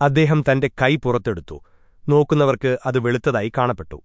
അദ്ദേഹം തന്റെ കൈ പുറത്തെടുത്തു. നോക്കുന്നവർക്ക് അത് വെളുത്തതായി കാണപ്പെട്ടു.